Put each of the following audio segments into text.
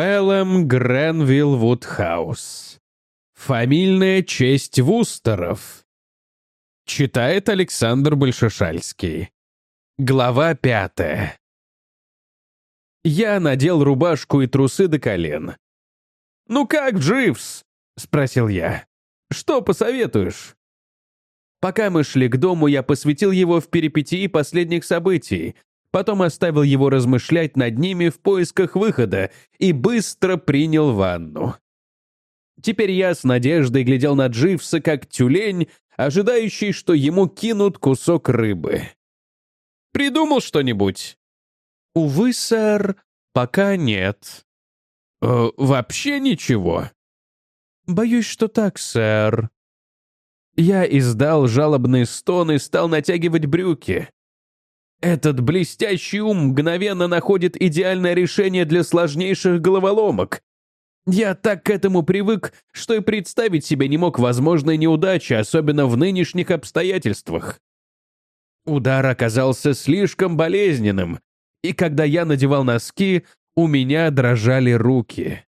Пелем Гренвилл Вудхаус. Фамильная честь Вустеров. Читает Александр Большешальский. Глава пятая. Я надел рубашку и трусы до колен. «Ну как, Дживс?» — спросил я. «Что посоветуешь?» Пока мы шли к дому, я посвятил его в перипетии последних событий, потом оставил его размышлять над ними в поисках выхода и быстро принял ванну. Теперь я с надеждой глядел на Дживса как тюлень, ожидающий, что ему кинут кусок рыбы. «Придумал что-нибудь?» «Увы, сэр, пока нет». «Э, «Вообще ничего?» «Боюсь, что так, сэр». Я издал жалобный стон и стал натягивать брюки. Этот блестящий ум мгновенно находит идеальное решение для сложнейших головоломок. Я так к этому привык, что и представить себе не мог возможной неудачи, особенно в нынешних обстоятельствах. Удар оказался слишком болезненным, и когда я надевал носки, у меня дрожали руки.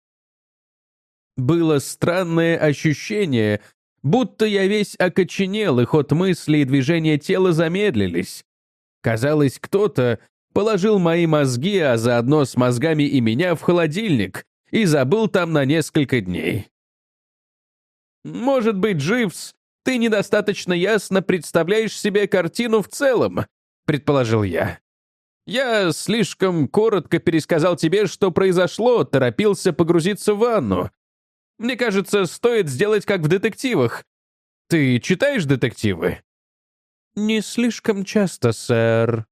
Было странное ощущение, будто я весь окоченел, и ход мысли и движения тела замедлились. Казалось, кто-то положил мои мозги, а заодно с мозгами и меня в холодильник и забыл там на несколько дней. «Может быть, Дживс, ты недостаточно ясно представляешь себе картину в целом», — предположил я. «Я слишком коротко пересказал тебе, что произошло, торопился погрузиться в ванну. Мне кажется, стоит сделать как в детективах. Ты читаешь детективы?» «Не слишком часто, сэр».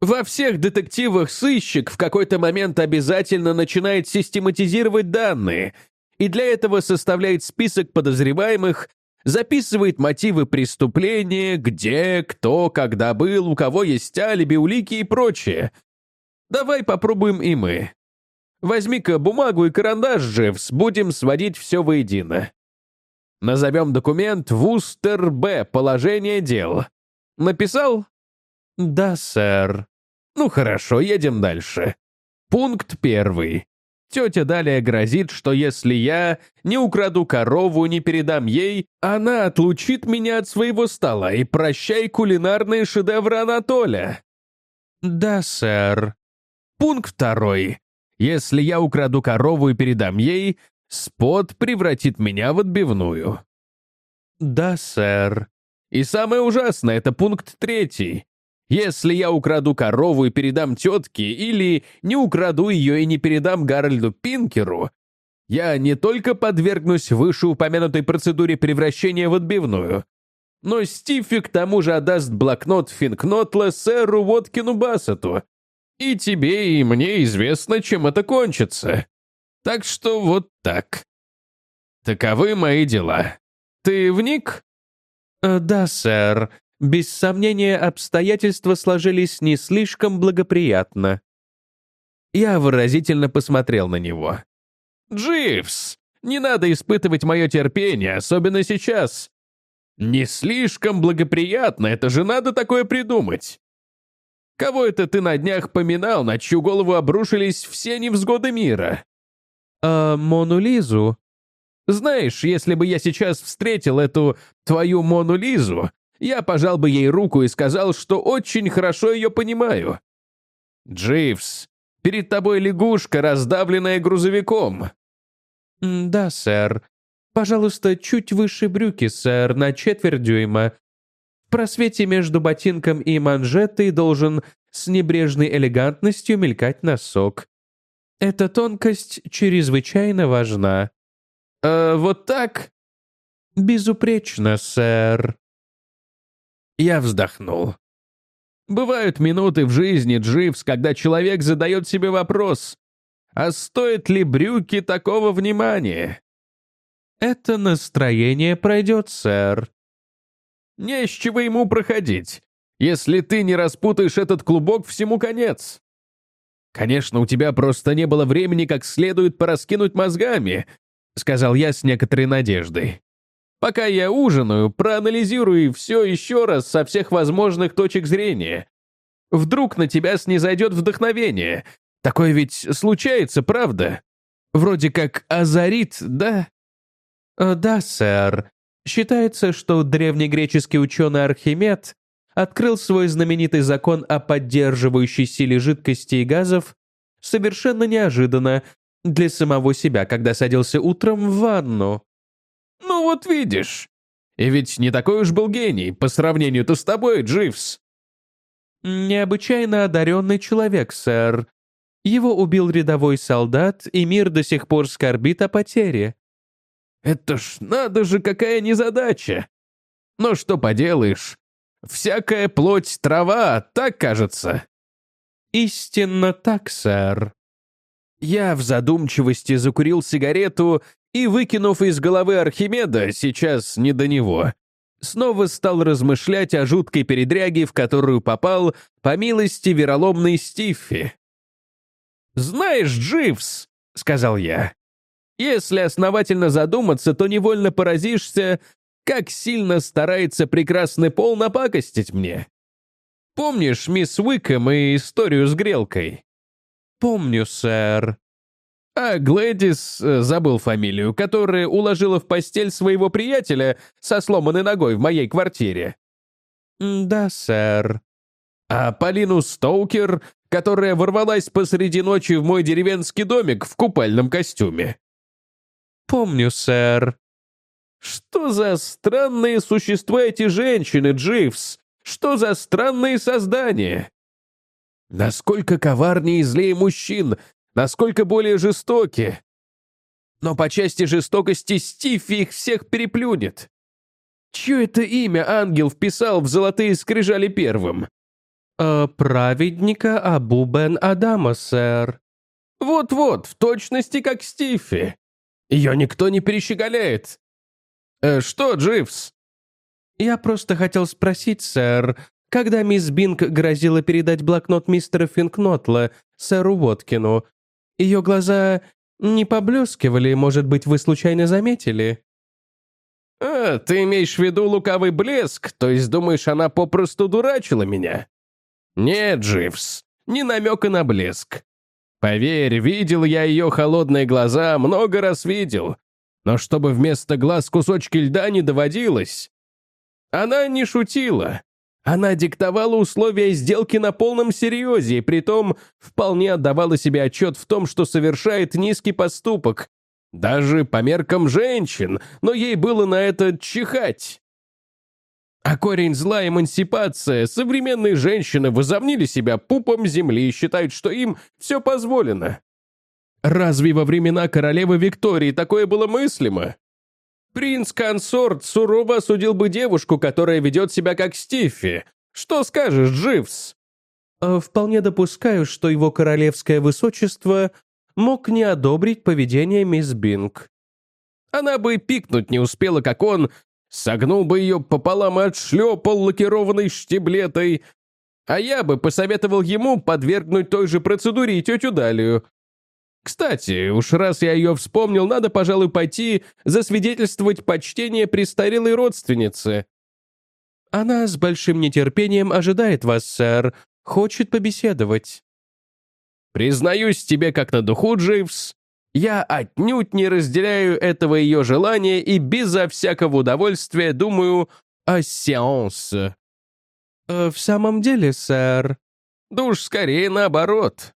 Во всех детективах сыщик в какой-то момент обязательно начинает систематизировать данные, и для этого составляет список подозреваемых, записывает мотивы преступления, где, кто, когда был, у кого есть алиби, улики и прочее. Давай попробуем и мы. Возьми-ка бумагу и карандаш, Дживс, будем сводить все воедино. Назовем документ «Вустер Б. Положение дел». Написал? Да, сэр. Ну хорошо, едем дальше. Пункт первый. Тетя далее грозит, что если я не украду корову, не передам ей, она отлучит меня от своего стола и прощай кулинарные шедевры Анатоля. Да, сэр. Пункт второй. Если я украду корову и передам ей, спот превратит меня в отбивную. Да, сэр. И самое ужасное — это пункт третий. Если я украду корову и передам тетке, или не украду ее и не передам Гарольду Пинкеру, я не только подвергнусь вышеупомянутой процедуре превращения в отбивную, но Стифи к тому же отдаст блокнот Финкнотла сэру Воткину Бассету. И тебе, и мне известно, чем это кончится. Так что вот так. Таковы мои дела. Ты вник? Э, «Да, сэр. Без сомнения, обстоятельства сложились не слишком благоприятно». Я выразительно посмотрел на него. «Дживс, не надо испытывать мое терпение, особенно сейчас. Не слишком благоприятно, это же надо такое придумать. Кого это ты на днях поминал, на чью голову обрушились все невзгоды мира?» «А Мону Лизу?» Знаешь, если бы я сейчас встретил эту твою Мону Лизу, я пожал бы ей руку и сказал, что очень хорошо ее понимаю. Дживс, перед тобой лягушка, раздавленная грузовиком. Да, сэр. Пожалуйста, чуть выше брюки, сэр, на четверть дюйма. В просвете между ботинком и манжетой должен с небрежной элегантностью мелькать носок. Эта тонкость чрезвычайно важна. «Э, вот так?» «Безупречно, сэр». Я вздохнул. Бывают минуты в жизни, Дживс, когда человек задает себе вопрос, а стоит ли брюки такого внимания? Это настроение пройдет, сэр. Не с чего ему проходить. Если ты не распутаешь этот клубок, всему конец. Конечно, у тебя просто не было времени как следует пораскинуть мозгами, — сказал я с некоторой надеждой. «Пока я ужинаю, проанализирую все еще раз со всех возможных точек зрения. Вдруг на тебя снизойдет вдохновение. Такое ведь случается, правда? Вроде как азарит, да? Э, да, сэр. Считается, что древнегреческий ученый Архимед открыл свой знаменитый закон о поддерживающей силе жидкости и газов совершенно неожиданно для самого себя, когда садился утром в ванну. «Ну вот видишь. И ведь не такой уж был гений по сравнению-то с тобой, Дживс». «Необычайно одаренный человек, сэр. Его убил рядовой солдат, и мир до сих пор скорбит о потере». «Это ж надо же, какая незадача! Но что поделаешь, всякая плоть трава, так кажется». «Истинно так, сэр». Я в задумчивости закурил сигарету и, выкинув из головы Архимеда, сейчас не до него, снова стал размышлять о жуткой передряге, в которую попал по милости вероломной Стиффи. «Знаешь, Дживс», — сказал я, — «если основательно задуматься, то невольно поразишься, как сильно старается прекрасный пол напакостить мне. Помнишь мисс Уикэм и историю с грелкой?» «Помню, сэр», а Глэдис, э, забыл фамилию, которая уложила в постель своего приятеля со сломанной ногой в моей квартире. «Да, сэр». А Полину Стоукер, которая ворвалась посреди ночи в мой деревенский домик в купальном костюме. «Помню, сэр». Что за странные существа эти женщины, Дживс? Что за странные создания? Насколько коварнее и злее мужчин, насколько более жестоки. Но по части жестокости Стифи их всех переплюнет. Чье это имя ангел вписал в золотые скрижали первым? «Э, «Праведника Абу Бен Адама, сэр». «Вот-вот, в точности как Стифи. Ее никто не перещеголяет». Э, «Что, Дживс?» «Я просто хотел спросить, сэр, когда мисс Бинг грозила передать блокнот мистера Финкнотла сэру Воткину, ее глаза не поблескивали, может быть, вы случайно заметили?» «А, ты имеешь в виду лукавый блеск, то есть думаешь, она попросту дурачила меня?» «Нет, Дживс, ни намека на блеск. Поверь, видел я ее холодные глаза, много раз видел, но чтобы вместо глаз кусочки льда не доводилось. Она не шутила, она диктовала условия сделки на полном серьезе и притом вполне отдавала себе отчет в том, что совершает низкий поступок. Даже по меркам женщин, но ей было на это чихать. А корень зла — эмансипация. Современные женщины возомнили себя пупом земли и считают, что им все позволено. Разве во времена королевы Виктории такое было мыслимо? Принц-консорт сурово осудил бы девушку, которая ведет себя как Стиффи. Что скажешь, Дживс?» э, «Вполне допускаю, что его королевское высочество мог не одобрить поведение мисс Бинг». Она бы пикнуть не успела, как он согнул бы ее пополам и отшлепал лакированной штиблетой, а я бы посоветовал ему подвергнуть той же процедуре и тетю Далию. Кстати, уж раз я ее вспомнил, надо, пожалуй, пойти засвидетельствовать почтение престарелой родственницы. Она с большим нетерпением ожидает вас, сэр. Хочет побеседовать. Признаюсь тебе как на духу, Дживс, я отнюдь не разделяю этого ее желания и безо всякого удовольствия думаю о сеанс. Э, в самом деле, сэр? Да скорее наоборот.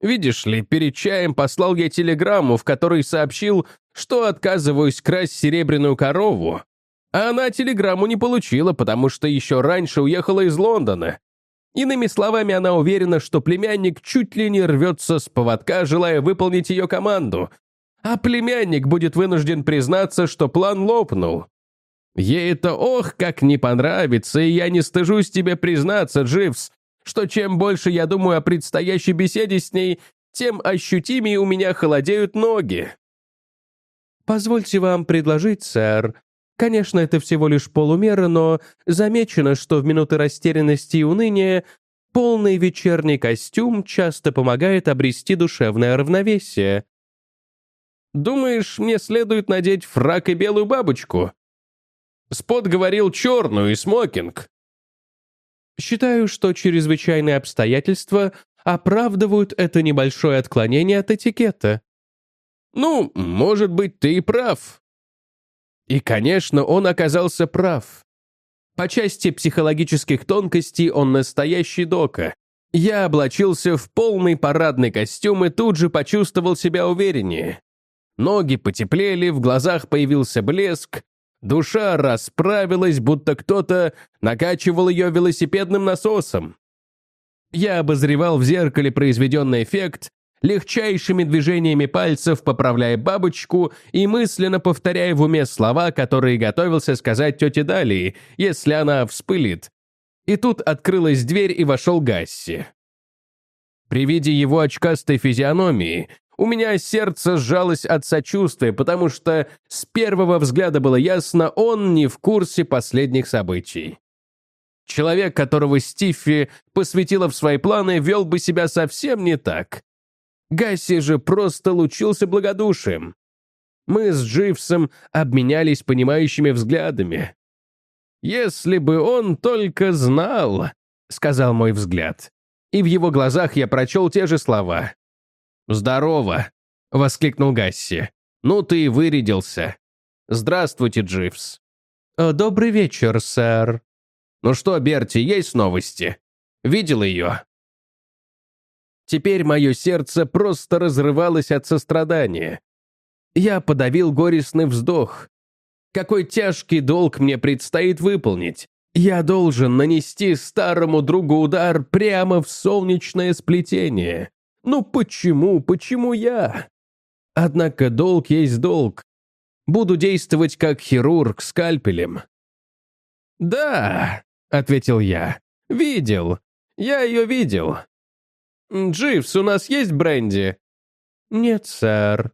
Видишь ли, перед чаем послал я телеграмму, в которой сообщил, что отказываюсь красть серебряную корову. А она телеграмму не получила, потому что еще раньше уехала из Лондона. Иными словами, она уверена, что племянник чуть ли не рвется с поводка, желая выполнить ее команду. А племянник будет вынужден признаться, что план лопнул. Ей это ох, как не понравится, и я не стыжусь тебе признаться, Дживс, что чем больше я думаю о предстоящей беседе с ней, тем ощутимее у меня холодеют ноги. «Позвольте вам предложить, сэр. Конечно, это всего лишь полумера, но замечено, что в минуты растерянности и уныния полный вечерний костюм часто помогает обрести душевное равновесие». «Думаешь, мне следует надеть фрак и белую бабочку?» Спот говорил черную и смокинг. Считаю, что чрезвычайные обстоятельства оправдывают это небольшое отклонение от этикета. Ну, может быть, ты и прав. И, конечно, он оказался прав. По части психологических тонкостей он настоящий дока. Я облачился в полный парадный костюм и тут же почувствовал себя увереннее. Ноги потеплели, в глазах появился блеск, душа расправилась, будто кто-то накачивал ее велосипедным насосом. Я обозревал в зеркале произведенный эффект, легчайшими движениями пальцев поправляя бабочку и мысленно повторяя в уме слова, которые готовился сказать тете Далии, если она вспылит. И тут открылась дверь и вошел Гасси. При виде его очкастой физиономии у меня сердце сжалось от сочувствия, потому что с первого взгляда было ясно, он не в курсе последних событий. Человек, которого Стиффи посвятила в свои планы, вел бы себя совсем не так. Гасси же просто лучился благодушием. Мы с Дживсом обменялись понимающими взглядами. «Если бы он только знал», — сказал мой взгляд. И в его глазах я прочел те же слова. «Здорово», — воскликнул Гасси. «Ну ты и вырядился. Здравствуйте, Дживс». «Добрый вечер, сэр». «Ну что, Берти, есть новости? Видел ее?» Теперь мое сердце просто разрывалось от сострадания. Я подавил горестный вздох. Какой тяжкий долг мне предстоит выполнить. Я должен нанести старому другу удар прямо в солнечное сплетение. Ну почему, почему я? Однако долг есть долг. Буду действовать как хирург скальпелем. «Да», — ответил я, — «видел. Я ее видел. «Дживс, у нас есть бренди?» «Нет, сэр».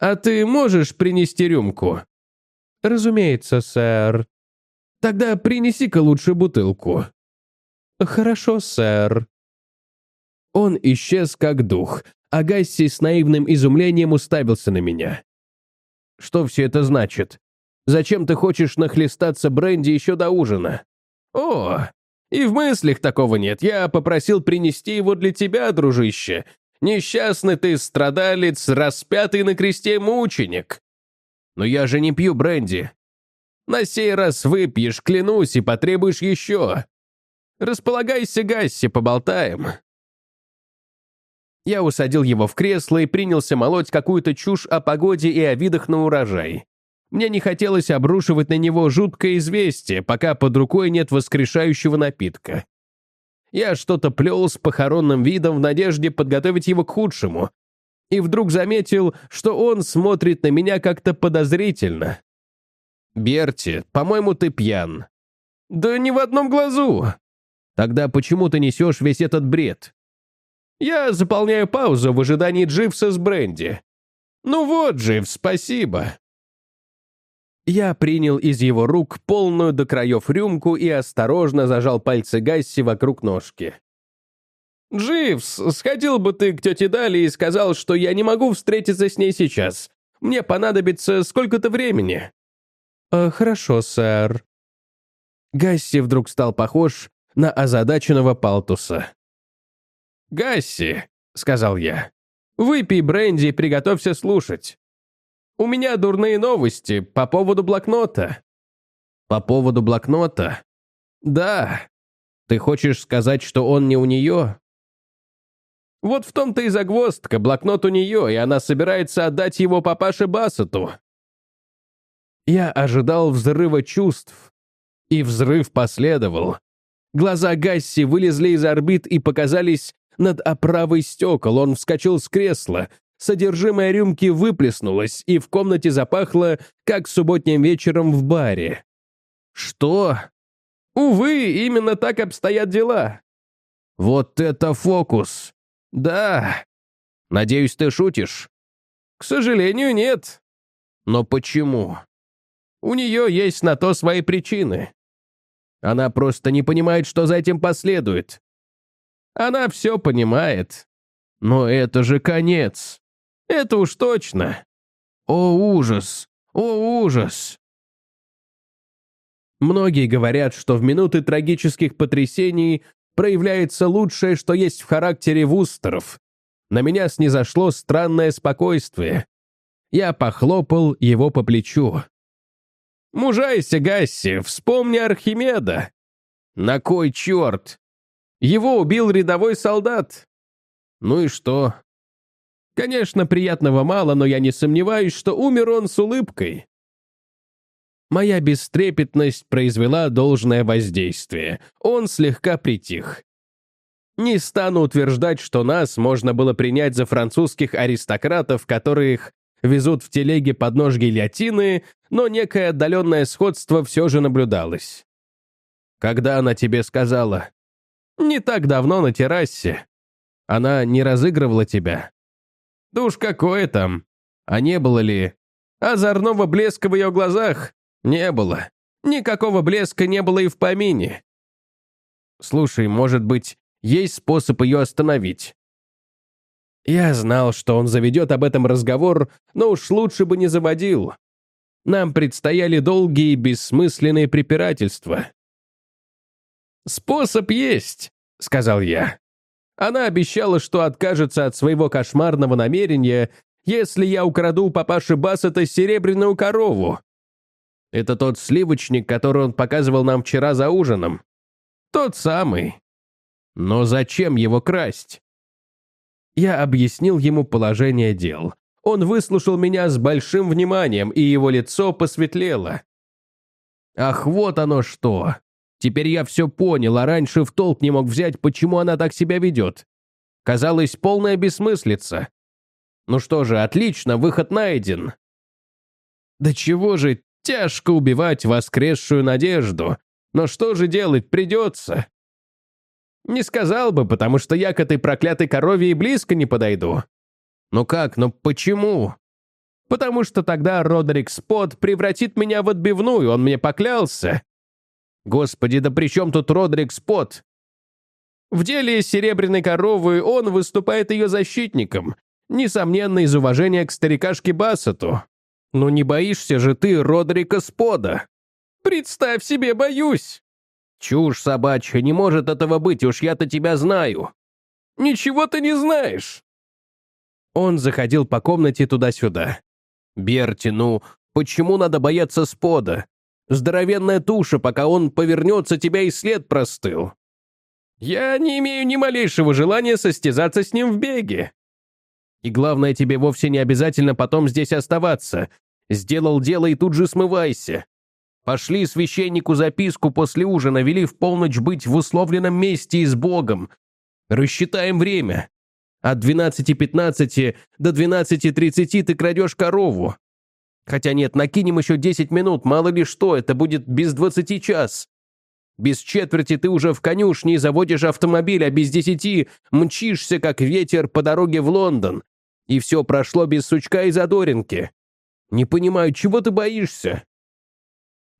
«А ты можешь принести рюмку?» «Разумеется, сэр». «Тогда принеси-ка лучше бутылку». «Хорошо, сэр». Он исчез как дух, а Гасси с наивным изумлением уставился на меня. «Что все это значит? Зачем ты хочешь нахлестаться бренди еще до ужина?» «О, и в мыслях такого нет. Я попросил принести его для тебя, дружище. Несчастный ты страдалец, распятый на кресте мученик. Но я же не пью бренди. На сей раз выпьешь, клянусь, и потребуешь еще. Располагайся, Гасси, поболтаем. Я усадил его в кресло и принялся молоть какую-то чушь о погоде и о видах на урожай. Мне не хотелось обрушивать на него жуткое известие, пока под рукой нет воскрешающего напитка. Я что-то плел с похоронным видом в надежде подготовить его к худшему. И вдруг заметил, что он смотрит на меня как-то подозрительно. «Берти, по-моему, ты пьян». «Да ни в одном глазу». «Тогда почему ты несешь весь этот бред?» «Я заполняю паузу в ожидании Дживса с бренди». «Ну вот, Дживс, спасибо». Я принял из его рук полную до краев рюмку и осторожно зажал пальцы Гасси вокруг ножки. «Дживс, сходил бы ты к тете Дали и сказал, что я не могу встретиться с ней сейчас. Мне понадобится сколько-то времени». «Э, «Хорошо, сэр». Гасси вдруг стал похож на озадаченного палтуса. «Гасси», — сказал я, — «выпей бренди и приготовься слушать. У меня дурные новости по поводу блокнота». «По поводу блокнота?» «Да. Ты хочешь сказать, что он не у нее?» «Вот в том-то и загвоздка. Блокнот у нее, и она собирается отдать его папаше Бассету». Я ожидал взрыва чувств. И взрыв последовал. Глаза Гасси вылезли из орбит и показались над оправой стекол. Он вскочил с кресла, Содержимое рюмки выплеснулось, и в комнате запахло, как субботним вечером в баре. Что? Увы, именно так обстоят дела. Вот это фокус. Да. Надеюсь, ты шутишь? К сожалению, нет. Но почему? У нее есть на то свои причины. Она просто не понимает, что за этим последует. Она все понимает. Но это же конец. Это уж точно. О, ужас! О, ужас! Многие говорят, что в минуты трагических потрясений проявляется лучшее, что есть в характере вустеров. На меня снизошло странное спокойствие. Я похлопал его по плечу. «Мужайся, Гасси, вспомни Архимеда!» «На кой черт?» «Его убил рядовой солдат!» «Ну и что?» «Конечно, приятного мало, но я не сомневаюсь, что умер он с улыбкой». Моя бестрепетность произвела должное воздействие. Он слегка притих. Не стану утверждать, что нас можно было принять за французских аристократов, которых везут в телеге под нож гильотины, но некое отдаленное сходство все же наблюдалось. Когда она тебе сказала? Не так давно на террасе. Она не разыгрывала тебя. Да уж какое там. А не было ли? Озорного блеска в ее глазах? Не было. Никакого блеска не было и в помине. Слушай, может быть, есть способ ее остановить? Я знал, что он заведет об этом разговор, но уж лучше бы не заводил. Нам предстояли долгие бессмысленные препирательства. «Способ есть», — сказал я. Она обещала, что откажется от своего кошмарного намерения, если я украду у папаши Бассета серебряную корову. Это тот сливочник, который он показывал нам вчера за ужином. Тот самый. Но зачем его красть? Я объяснил ему положение дел. Он выслушал меня с большим вниманием, и его лицо посветлело. Ах, вот оно что! Теперь я все понял, а раньше в толк не мог взять, почему она так себя ведет. Казалось, полная бессмыслица. Ну что же, отлично, выход найден. Да чего же тяжко убивать воскресшую надежду. Но что же делать придется? Не сказал бы, потому что я к этой проклятой корове и близко не подойду. Ну как, ну почему? Потому что тогда Родерик Спот превратит меня в отбивную, он мне поклялся. Господи, да при чем тут Родерик Спот? В деле серебряной коровы он выступает ее защитником, несомненно, из уважения к старикашке Бассету. Ну не боишься же ты Родрика Спода? Представь себе, боюсь. Чушь собачья, не может этого быть, уж я-то тебя знаю. Ничего ты не знаешь. Он заходил по комнате туда-сюда. Берти, ну, почему надо бояться спода? Здоровенная туша, пока он повернется, тебя и след простыл. Я не имею ни малейшего желания состязаться с ним в беге. И главное, тебе вовсе не обязательно потом здесь оставаться. Сделал дело и тут же смывайся. Пошли священнику записку после ужина, вели в полночь быть в условленном месте и с Богом. Рассчитаем время. От 12.15 до 12.30 ты крадешь корову. Хотя нет, накинем еще 10 минут, мало ли что, это будет без 20 час. Без четверти ты уже в конюшне и заводишь автомобиль, а без десяти мчишься, как ветер, по дороге в Лондон. И все прошло без сучка и задоринки. Не понимаю, чего ты боишься?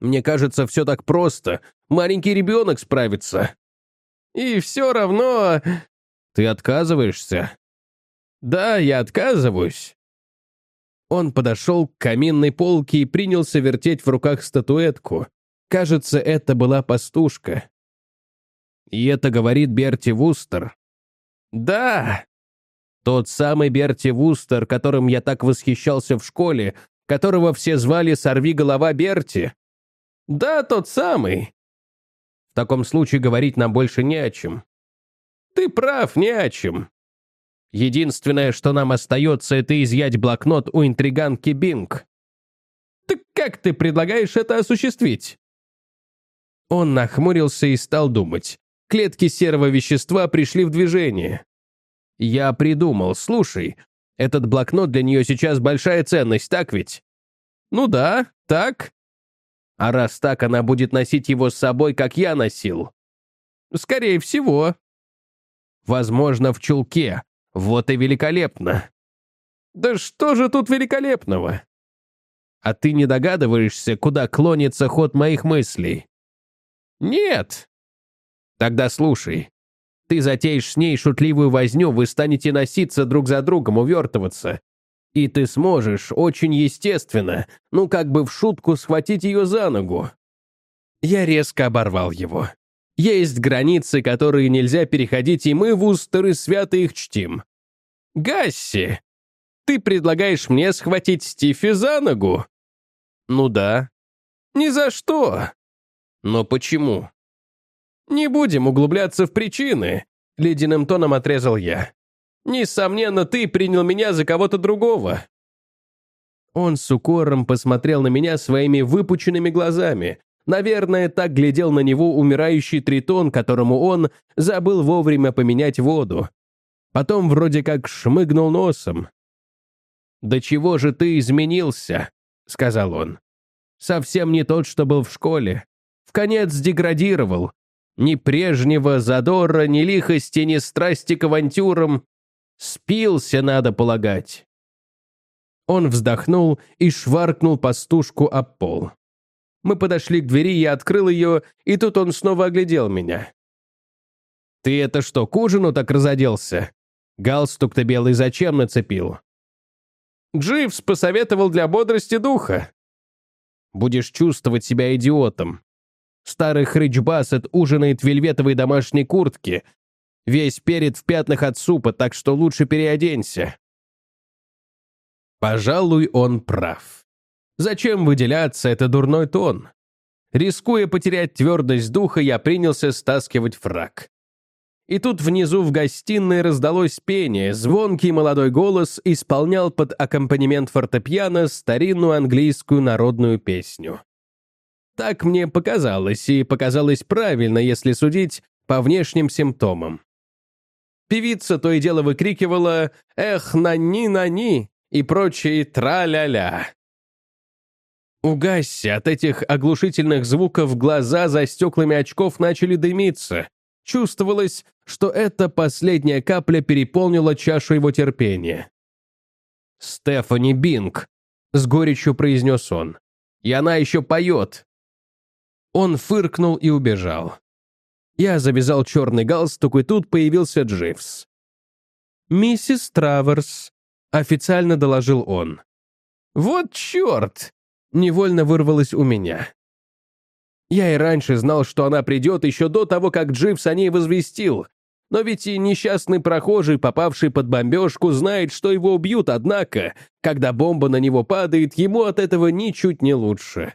Мне кажется, все так просто. Маленький ребенок справится. И все равно... Ты отказываешься? Да, я отказываюсь. Он подошел к каминной полке и принялся вертеть в руках статуэтку. Кажется, это была пастушка. И это говорит Берти Вустер. Да! Тот самый Берти Вустер, которым я так восхищался в школе, которого все звали «Сорви голова Берти». «Да, тот самый». В таком случае говорить нам больше не о чем. Ты прав, не о чем. Единственное, что нам остается, это изъять блокнот у интриганки Бинг. Так как ты предлагаешь это осуществить? Он нахмурился и стал думать. Клетки серого вещества пришли в движение. Я придумал, слушай, этот блокнот для нее сейчас большая ценность, так ведь? Ну да, так. А раз так, она будет носить его с собой, как я носил. Скорее всего. Возможно, в чулке. Вот и великолепно. Да что же тут великолепного? А ты не догадываешься, куда клонится ход моих мыслей? Нет. Тогда слушай. Ты затеешь с ней шутливую возню, вы станете носиться друг за другом, увертываться. И ты сможешь, очень естественно, ну как бы в шутку схватить ее за ногу. Я резко оборвал его. Есть границы, которые нельзя переходить, и мы в устеры свято их чтим. Гасси! Ты предлагаешь мне схватить Стифи за ногу? Ну да. Ни за что. Но почему? Не будем углубляться в причины, ледяным тоном отрезал я. Несомненно, ты принял меня за кого-то другого. Он с укором посмотрел на меня своими выпученными глазами. Наверное, так глядел на него умирающий тритон, которому он забыл вовремя поменять воду. Потом вроде как шмыгнул носом. «Да чего же ты изменился?» — сказал он. «Совсем не тот, что был в школе. В конец деградировал. Ни прежнего задора, ни лихости, ни страсти к авантюрам. Спился, надо полагать». Он вздохнул и шваркнул пастушку об пол. Мы подошли к двери, я открыл ее, и тут он снова оглядел меня. «Ты это что, к ужину так разоделся? Галстук-то белый зачем нацепил?» Дживс посоветовал для бодрости духа. Будешь чувствовать себя идиотом. Старый хрыч Бассет ужинает в вельветовой домашней куртке. Весь перед в пятнах от супа, так что лучше переоденься. Пожалуй, он прав. Зачем выделяться, это дурной тон. Рискуя потерять твердость духа, я принялся стаскивать фраг. И тут внизу в гостиной раздалось пение, звонкий молодой голос исполнял под аккомпанемент фортепиано старинную английскую народную песню. Так мне показалось, и показалось правильно, если судить по внешним симптомам. Певица то и дело выкрикивала «Эх, нани-нани!» и прочие тра-ля-ля. Угасься, от этих оглушительных звуков глаза за стеклами очков начали дымиться. Чувствовалось, что эта последняя капля переполнила чашу его терпения. «Стефани Бинг», — с горечью произнес он. «И она еще поет». Он фыркнул и убежал. Я завязал черный галстук, и тут появился Дживс. «Миссис Траверс», — официально доложил он. «Вот черт!» — невольно вырвалось у меня. Я и раньше знал, что она придет еще до того, как Дживс о ней возвестил. Но ведь и несчастный прохожий, попавший под бомбежку, знает, что его убьют, однако, когда бомба на него падает, ему от этого ничуть не лучше.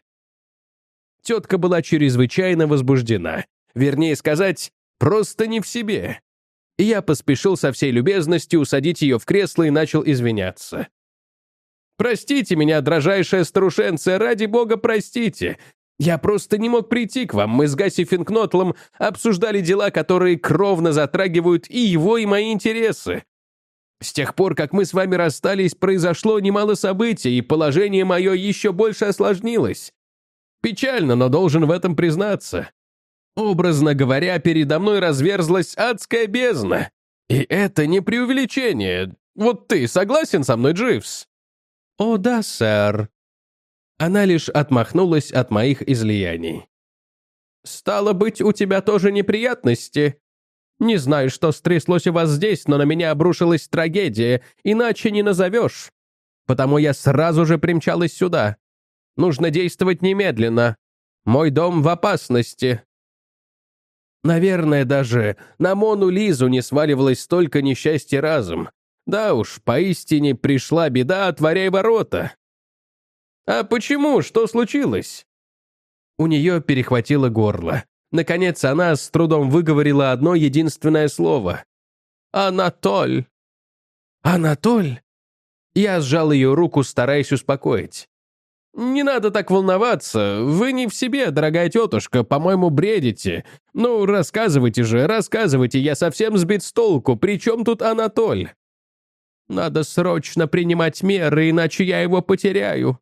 Тетка была чрезвычайно возбуждена. Вернее сказать, просто не в себе. И я поспешил со всей любезностью усадить ее в кресло и начал извиняться. «Простите меня, дрожайшая старушенция, ради бога, простите. Я просто не мог прийти к вам. Мы с Гаси Финкнотлом обсуждали дела, которые кровно затрагивают и его, и мои интересы. С тех пор, как мы с вами расстались, произошло немало событий, и положение мое еще больше осложнилось. Печально, но должен в этом признаться. Образно говоря, передо мной разверзлась адская бездна. И это не преувеличение. Вот ты согласен со мной, Дживс? О да, сэр, она лишь отмахнулась от моих излияний. «Стало быть, у тебя тоже неприятности? Не знаю, что стряслось у вас здесь, но на меня обрушилась трагедия, иначе не назовешь. Потому я сразу же примчалась сюда. Нужно действовать немедленно. Мой дом в опасности». Наверное, даже на Мону Лизу не сваливалось столько несчастья разом. Да уж, поистине пришла беда, отворяй ворота. «А почему? Что случилось?» У нее перехватило горло. Наконец она с трудом выговорила одно единственное слово. «Анатоль!» «Анатоль?» Я сжал ее руку, стараясь успокоить. «Не надо так волноваться. Вы не в себе, дорогая тетушка, по-моему, бредите. Ну, рассказывайте же, рассказывайте, я совсем сбит с толку. При чем тут Анатоль?» «Надо срочно принимать меры, иначе я его потеряю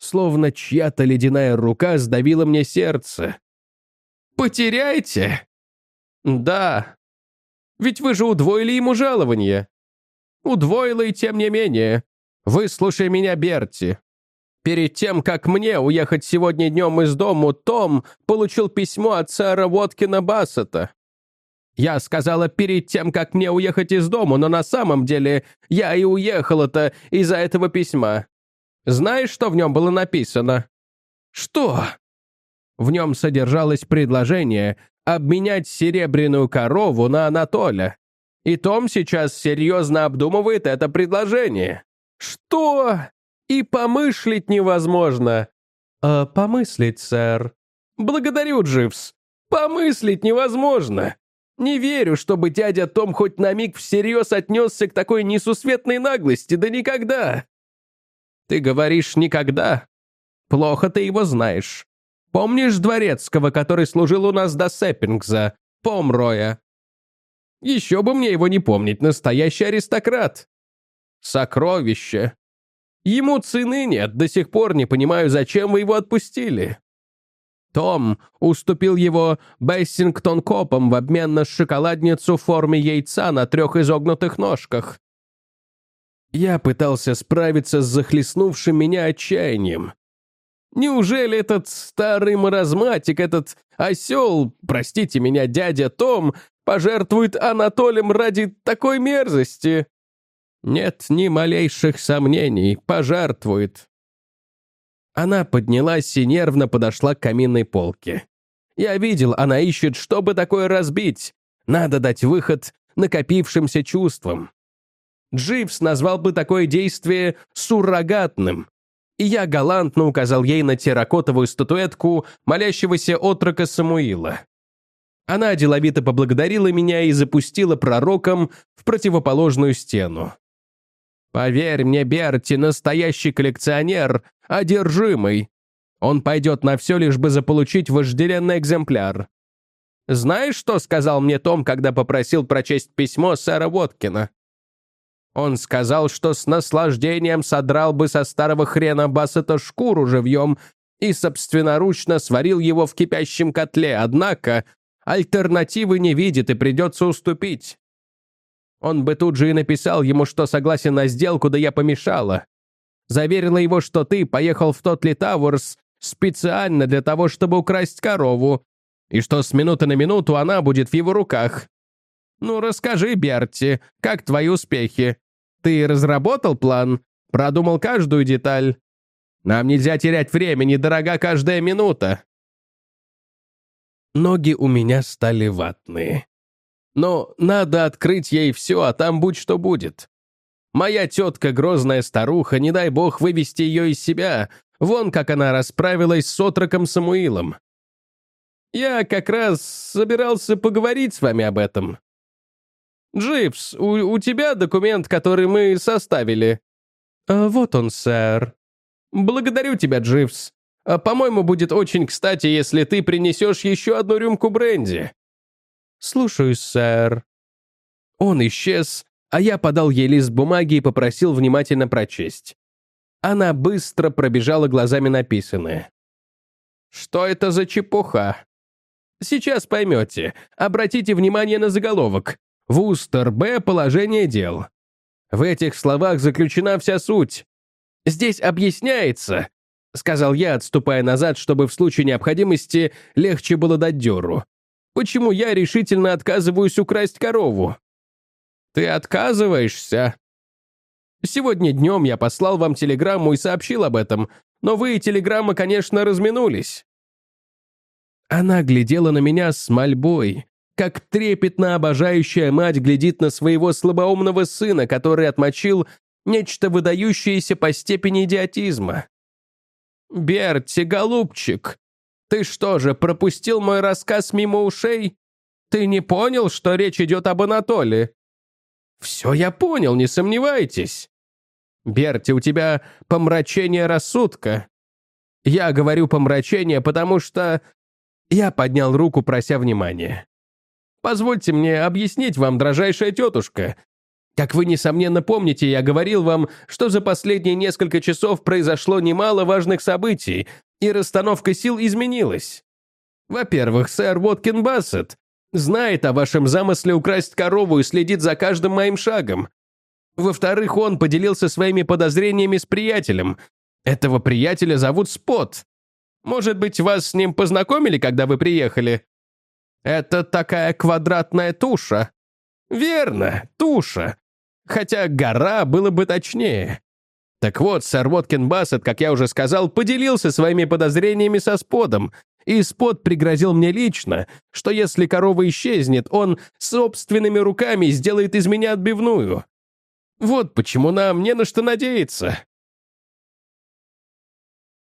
словно чья-то ледяная рука сдавила мне сердце. «Потеряйте?» «Да. Ведь вы же удвоили ему жалование». «Удвоила и тем не менее. Выслушай меня, Берти. Перед тем, как мне уехать сегодня днем из дому, Том получил письмо от сэра Воткина Бассета. Я сказала перед тем, как мне уехать из дому, но на самом деле я и уехала-то из-за этого письма. Знаешь, что в нем было написано?» «Что?» В нем содержалось предложение обменять серебряную корову на Анатоля. И Том сейчас серьезно обдумывает это предложение. Что? И помышлить невозможно. «Э, «Помыслить, сэр». «Благодарю, Дживс. Помыслить невозможно. Не верю, чтобы дядя Том хоть на миг всерьез отнесся к такой несусветной наглости, да никогда. Ты говоришь «никогда». Плохо ты его знаешь. Помнишь Дворецкого, который служил у нас до Сеппингза, Помроя? Еще бы мне его не помнить, настоящий аристократ. Сокровище. Ему цены нет, до сих пор не понимаю, зачем вы его отпустили. Том уступил его Бессингтон копам в обмен на шоколадницу в форме яйца на трех изогнутых ножках. Я пытался справиться с захлестнувшим меня отчаянием. Неужели этот старый маразматик, этот осел, простите меня, дядя Том, пожертвует Анатолием ради такой мерзости? Нет ни малейших сомнений, пожертвует. Она поднялась и нервно подошла к каминной полке. Я видел, она ищет, чтобы такое разбить. Надо дать выход накопившимся чувствам. Дживс назвал бы такое действие суррогатным. И я галантно указал ей на терракотовую статуэтку молящегося отрока Самуила. Она деловито поблагодарила меня и запустила пророком в противоположную стену. Поверь мне, Берти, настоящий коллекционер, одержимый. Он пойдет на все, лишь бы заполучить вожделенный экземпляр. Знаешь, что сказал мне Том, когда попросил прочесть письмо сэра Воткина? Он сказал, что с наслаждением содрал бы со старого хрена Бассета шкуру живьем и собственноручно сварил его в кипящем котле, однако альтернативы не видит и придется уступить. Он бы тут же и написал ему, что согласен на сделку, да я помешала. Заверила его, что ты поехал в Тотли Тауэрс специально для того, чтобы украсть корову, и что с минуты на минуту она будет в его руках. Ну, расскажи, Берти, как твои успехи? Ты разработал план? Продумал каждую деталь? Нам нельзя терять времени, дорога каждая минута. Ноги у меня стали ватные. Но надо открыть ей все, а там будь что будет. Моя тетка грозная старуха, не дай бог вывести ее из себя. Вон как она расправилась с отроком Самуилом. Я как раз собирался поговорить с вами об этом. Дживс, у, у тебя документ, который мы составили? А, вот он, сэр. Благодарю тебя, Дживс. А, по-моему, будет очень кстати, если ты принесешь еще одну рюмку бренди. «Слушаюсь, сэр». Он исчез, а я подал ей лист бумаги и попросил внимательно прочесть. Она быстро пробежала глазами написанное. «Что это за чепуха?» «Сейчас поймете. Обратите внимание на заголовок. Вустер Б. Положение дел». В этих словах заключена вся суть. Здесь объясняется, — сказал я, отступая назад, чтобы в случае необходимости легче было дать дёру почему я решительно отказываюсь украсть корову. Ты отказываешься? Сегодня днем я послал вам телеграмму и сообщил об этом, но вы и телеграмма, конечно, разминулись. Она глядела на меня с мольбой, как трепетно обожающая мать глядит на своего слабоумного сына, который отмочил нечто выдающееся по степени идиотизма. «Берти, голубчик, ты что же, пропустил мой рассказ мимо ушей? Ты не понял, что речь идет об Анатолии? Все я понял, не сомневайтесь. Берти, у тебя помрачение рассудка. Я говорю помрачение, потому что... Я поднял руку, прося внимания. Позвольте мне объяснить вам, дрожайшая тетушка. Как вы, несомненно, помните, я говорил вам, что за последние несколько часов произошло немало важных событий, и расстановка сил изменилась. Во-первых, сэр Уоткин Бассет знает о вашем замысле украсть корову и следит за каждым моим шагом. Во-вторых, он поделился своими подозрениями с приятелем. Этого приятеля зовут Спот. Может быть, вас с ним познакомили, когда вы приехали? Это такая квадратная туша. Верно, туша. Хотя гора было бы точнее. Так вот, сэр Воткин Бассет, как я уже сказал, поделился своими подозрениями со Сподом, И Спот пригрозил мне лично, что если корова исчезнет, он собственными руками сделает из меня отбивную. Вот почему нам не на что надеяться.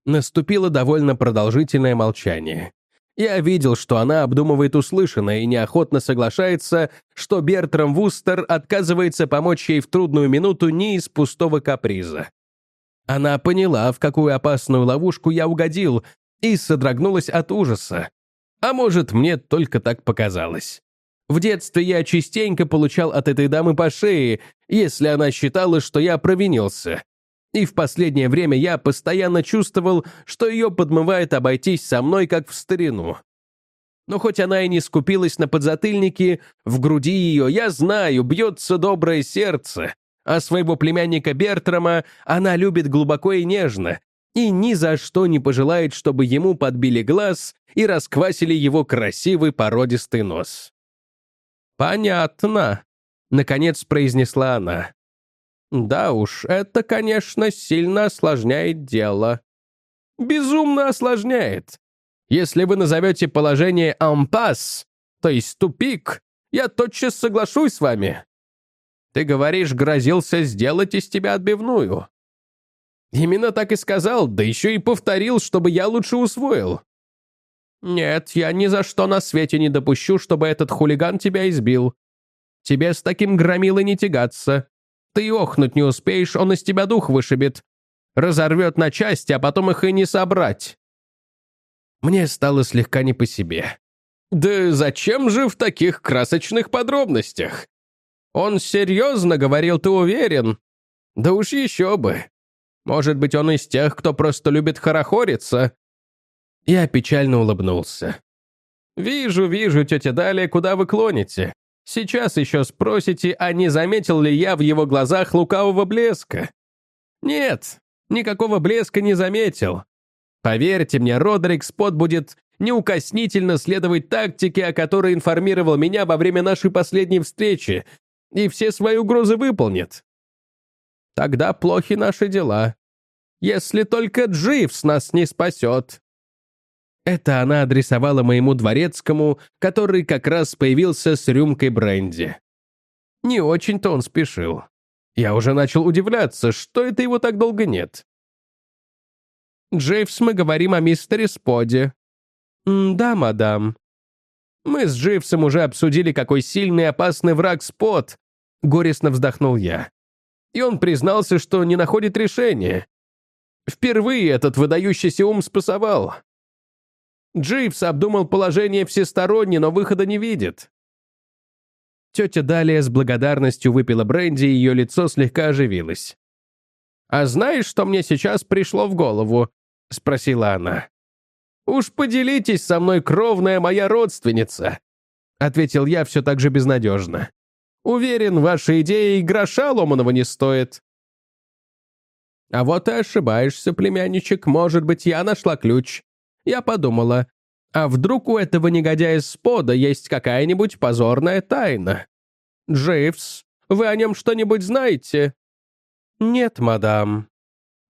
Наступило довольно продолжительное молчание. Я видел, что она обдумывает услышанное и неохотно соглашается, что Бертрам Вустер отказывается помочь ей в трудную минуту не из пустого каприза. Она поняла, в какую опасную ловушку я угодил, и содрогнулась от ужаса. А может, мне только так показалось. В детстве я частенько получал от этой дамы по шее, если она считала, что я провинился. И в последнее время я постоянно чувствовал, что ее подмывает обойтись со мной, как в старину. Но хоть она и не скупилась на подзатыльники, в груди ее, я знаю, бьется доброе сердце, а своего племянника Бертрама она любит глубоко и нежно, и ни за что не пожелает, чтобы ему подбили глаз и расквасили его красивый породистый нос. «Понятно», — наконец произнесла она. «Да уж, это, конечно, сильно осложняет дело. Безумно осложняет. Если вы назовете положение «ампас», то есть «тупик», я тотчас соглашусь с вами. Ты говоришь, грозился сделать из тебя отбивную. Именно так и сказал, да еще и повторил, чтобы я лучше усвоил. Нет, я ни за что на свете не допущу, чтобы этот хулиган тебя избил. Тебе с таким громилой не тягаться. Ты охнуть не успеешь, он из тебя дух вышибет. Разорвет на части, а потом их и не собрать. Мне стало слегка не по себе. Да зачем же в таких красочных подробностях? Он серьезно говорил, ты уверен? Да уж еще бы. Может быть, он из тех, кто просто любит хорохориться?» Я печально улыбнулся. «Вижу, вижу, тетя Далия, куда вы клоните. Сейчас еще спросите, а не заметил ли я в его глазах лукавого блеска? Нет, никакого блеска не заметил. Поверьте мне, Родерик Спот будет неукоснительно следовать тактике, о которой информировал меня во время нашей последней встречи, и все свои угрозы выполнит. Тогда плохи наши дела. Если только Дживс нас не спасет». Это она адресовала моему дворецкому, который как раз появился с рюмкой бренди. Не очень-то он спешил. Я уже начал удивляться, что это его так долго нет. «Дживс, мы говорим о мистере Споде». «Да, мадам». «Мы с Дживсом уже обсудили, какой сильный и опасный враг Спот», — горестно вздохнул я и он признался, что не находит решения. Впервые этот выдающийся ум спасовал. Дживс обдумал положение всесторонне, но выхода не видит. Тетя Далия с благодарностью выпила бренди, и ее лицо слегка оживилось. «А знаешь, что мне сейчас пришло в голову?» — спросила она. «Уж поделитесь со мной, кровная моя родственница», — ответил я все так же безнадежно. Уверен, ваша идея и гроша ломаного не стоит». «А вот и ошибаешься, племянничек. Может быть, я нашла ключ». Я подумала, а вдруг у этого негодяя Спода есть какая-нибудь позорная тайна? Дживс, вы о нем что-нибудь знаете? Нет, мадам.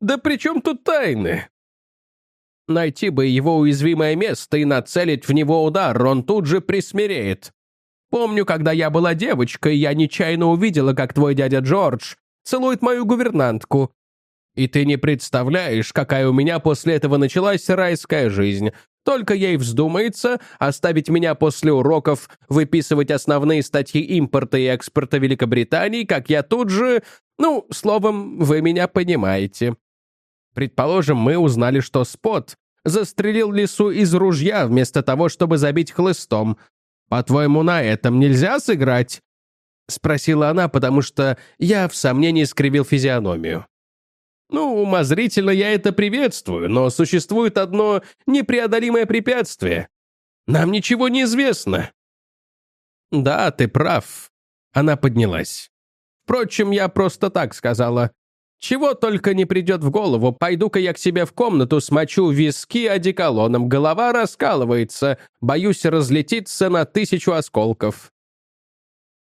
Да при чем тут тайны? Найти бы его уязвимое место и нацелить в него удар, он тут же присмиреет. Помню, когда я была девочкой, я нечаянно увидела, как твой дядя Джордж целует мою гувернантку. И ты не представляешь, какая у меня после этого началась райская жизнь. Только ей вздумается оставить меня после уроков выписывать основные статьи импорта и экспорта Великобритании, как я тут же... Ну, словом, вы меня понимаете. Предположим, мы узнали, что Спот застрелил лису из ружья вместо того, чтобы забить хлыстом, «По-твоему, на этом нельзя сыграть?» — спросила она, потому что я в сомнении скривил физиономию. «Ну, умозрительно я это приветствую, но существует одно непреодолимое препятствие. Нам ничего не известно». «Да, ты прав». Она поднялась. «Впрочем, я просто так сказала. Чего только не придет в голову, пойду-ка я к себе в комнату, смочу виски одеколоном, голова раскалывается, боюсь разлетиться на тысячу осколков.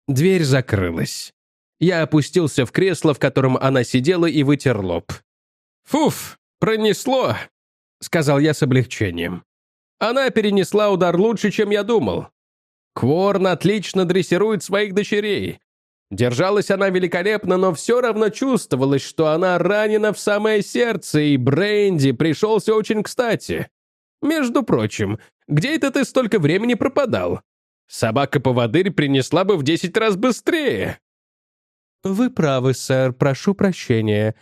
Дверь закрылась. Я опустился в кресло, в котором она сидела, и вытер лоб. «Фуф, пронесло», — сказал я с облегчением. Она перенесла удар лучше, чем я думал. Кворн отлично дрессирует своих дочерей. Держалась она великолепно, но все равно чувствовалось, что она ранена в самое сердце, и Бренди пришелся очень кстати. Между прочим, где это ты столько времени пропадал? Собака-поводырь принесла бы в десять раз быстрее. «Вы правы, сэр, прошу прощения.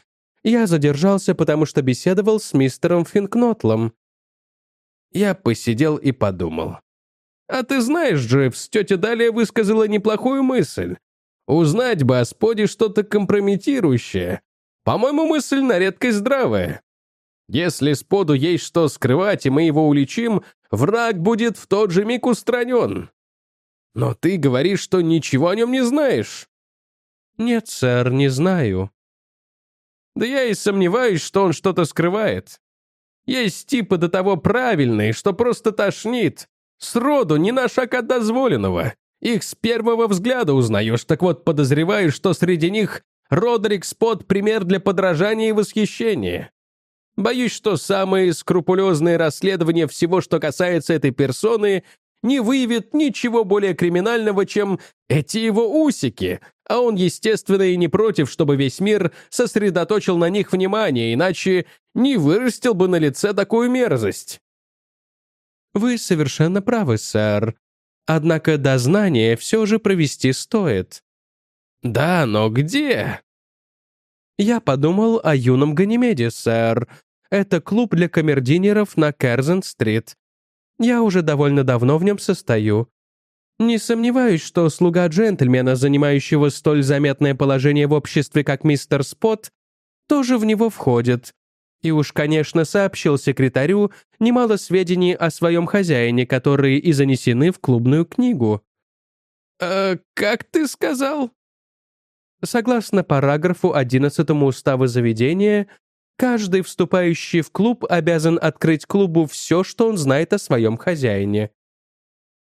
Я задержался, потому что беседовал с мистером Финкнотлом». Я посидел и подумал. «А ты знаешь, Дживс, тетя Далия высказала неплохую мысль. Узнать бы о споде что-то компрометирующее. По-моему, мысль на редкость здравая. Если споду есть что скрывать, и мы его уличим, враг будет в тот же миг устранен. Но ты говоришь, что ничего о нем не знаешь. Нет, сэр, не знаю. Да я и сомневаюсь, что он что-то скрывает. Есть типы до того правильные, что просто тошнит. Сроду не на шаг от дозволенного. Их с первого взгляда узнаешь, так вот подозреваю, что среди них Родрик Спот – пример для подражания и восхищения. Боюсь, что самые скрупулезные расследования всего, что касается этой персоны, не выявит ничего более криминального, чем эти его усики, а он, естественно, и не против, чтобы весь мир сосредоточил на них внимание, иначе не вырастил бы на лице такую мерзость. Вы совершенно правы, сэр. Однако дознание все же провести стоит. Да, но где? Я подумал о юном Ганимеде, сэр. Это клуб для камердинеров на Керзен-стрит. Я уже довольно давно в нем состою. Не сомневаюсь, что слуга джентльмена, занимающего столь заметное положение в обществе, как мистер Спот, тоже в него входит. И уж, конечно, сообщил секретарю немало сведений о своем хозяине, которые и занесены в клубную книгу. «Э, «Как ты сказал?» Согласно параграфу 11 устава заведения, Каждый вступающий в клуб обязан открыть клубу все, что он знает о своем хозяине.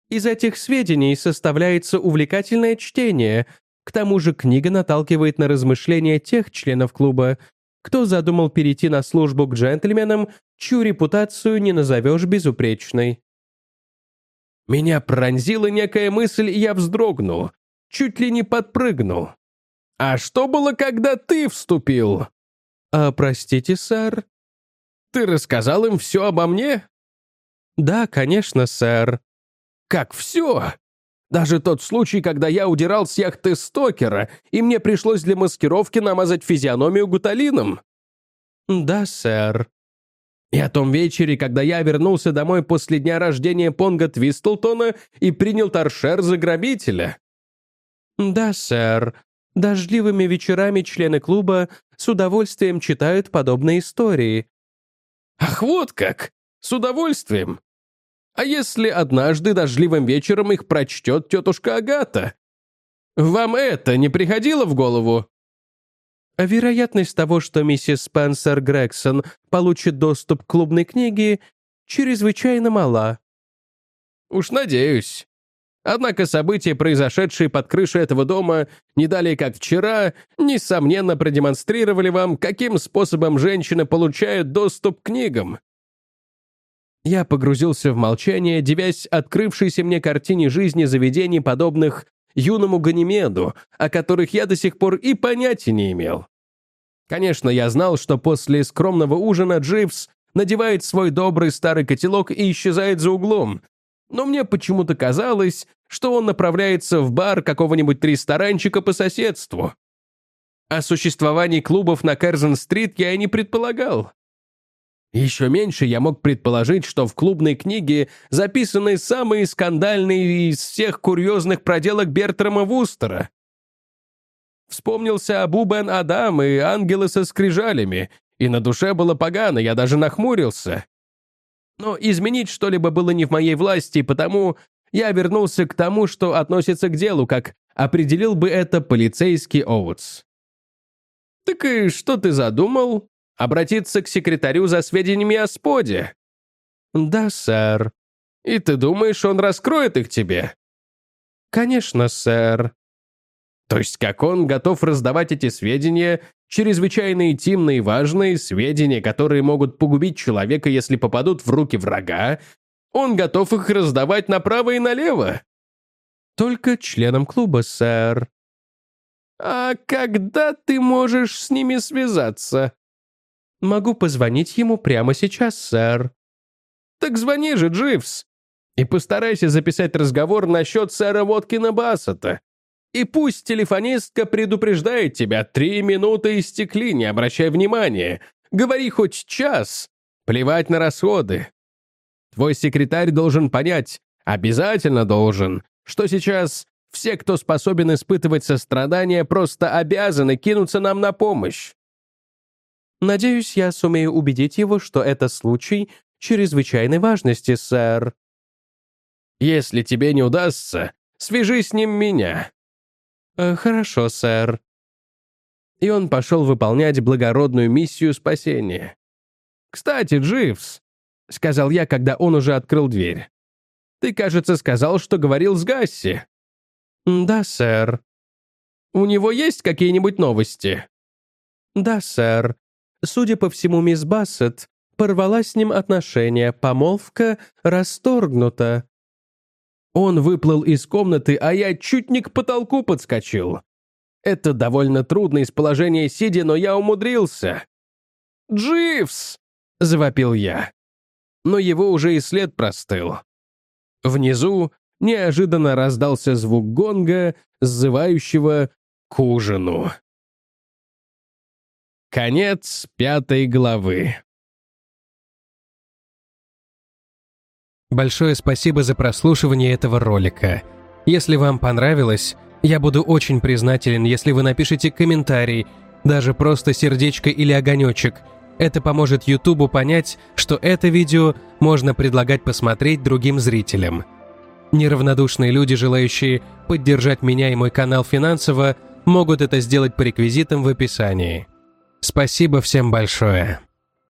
Из этих сведений составляется увлекательное чтение. К тому же книга наталкивает на размышления тех членов клуба, кто задумал перейти на службу к джентльменам, чью репутацию не назовешь безупречной. Меня пронзила некая мысль, и я вздрогнул, чуть ли не подпрыгнул. «А что было, когда ты вступил?» «А, простите, сэр?» «Ты рассказал им все обо мне?» «Да, конечно, сэр». «Как все?» Даже тот случай, когда я удирал с яхты Стокера, и мне пришлось для маскировки намазать физиономию гуталином. Да, сэр. И о том вечере, когда я вернулся домой после дня рождения Понга Твистлтона и принял торшер за грабителя. Да, сэр. Дождливыми вечерами члены клуба с удовольствием читают подобные истории. Ах, вот как! С удовольствием! А если однажды дождливым вечером их прочтет тетушка Агата? Вам это не приходило в голову? Вероятность того, что миссис Спенсер Грегсон получит доступ к клубной книге, чрезвычайно мала. Уж надеюсь. Однако события, произошедшие под крышей этого дома, не далее как вчера, несомненно продемонстрировали вам, каким способом женщины получают доступ к книгам. Я погрузился в молчание, девясь открывшейся мне картине жизни заведений, подобных юному Ганимеду, о которых я до сих пор и понятия не имел. Конечно, я знал, что после скромного ужина Дживс надевает свой добрый старый котелок и исчезает за углом, но мне почему-то казалось, что он направляется в бар какого-нибудь ресторанчика по соседству. О существовании клубов на Керзен-стрит я и не предполагал. Еще меньше я мог предположить, что в клубной книге записаны самые скандальные из всех курьезных проделок Бертрама Вустера. Вспомнился Абу Бен Адам и ангелы со скрижалями, и на душе было погано, я даже нахмурился. Но изменить что-либо было не в моей власти, потому я вернулся к тому, что относится к делу, как определил бы это полицейский Оутс. «Так и что ты задумал? Обратиться к секретарю за сведениями о споде?» «Да, сэр». «И ты думаешь, он раскроет их тебе?» «Конечно, сэр». «То есть как он готов раздавать эти сведения чрезвычайно интимные и важные сведения, которые могут погубить человека, если попадут в руки врага, Он готов их раздавать направо и налево. Только членам клуба, сэр. А когда ты можешь с ними связаться? Могу позвонить ему прямо сейчас, сэр. Так звони же, Дживс. И постарайся записать разговор насчет сэра Воткина Бассета. И пусть телефонистка предупреждает тебя, три минуты истекли, не обращай внимания. Говори хоть час. Плевать на расходы. Твой секретарь должен понять, обязательно должен, что сейчас все, кто способен испытывать сострадание, просто обязаны кинуться нам на помощь. Надеюсь, я сумею убедить его, что это случай чрезвычайной важности, сэр. Если тебе не удастся, свяжи с ним меня. Э, хорошо, сэр. И он пошел выполнять благородную миссию спасения. Кстати, Дживс, — сказал я, когда он уже открыл дверь. «Ты, кажется, сказал, что говорил с Гасси». «Да, сэр». «У него есть какие-нибудь новости?» «Да, сэр. Судя по всему, мисс Бассет порвала с ним отношения, помолвка расторгнута». Он выплыл из комнаты, а я чуть не к потолку подскочил. Это довольно трудно из положения сидя, но я умудрился. «Дживс!» — завопил я но его уже и след простыл. Внизу неожиданно раздался звук гонга, сзывающего к ужину. Конец пятой главы. Большое спасибо за прослушивание этого ролика. Если вам понравилось, я буду очень признателен, если вы напишите комментарий, даже просто сердечко или огонечек – это поможет Ютубу понять, что это видео можно предлагать посмотреть другим зрителям. Неравнодушные люди, желающие поддержать меня и мой канал финансово, могут это сделать по реквизитам в описании. Спасибо всем большое.